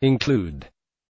include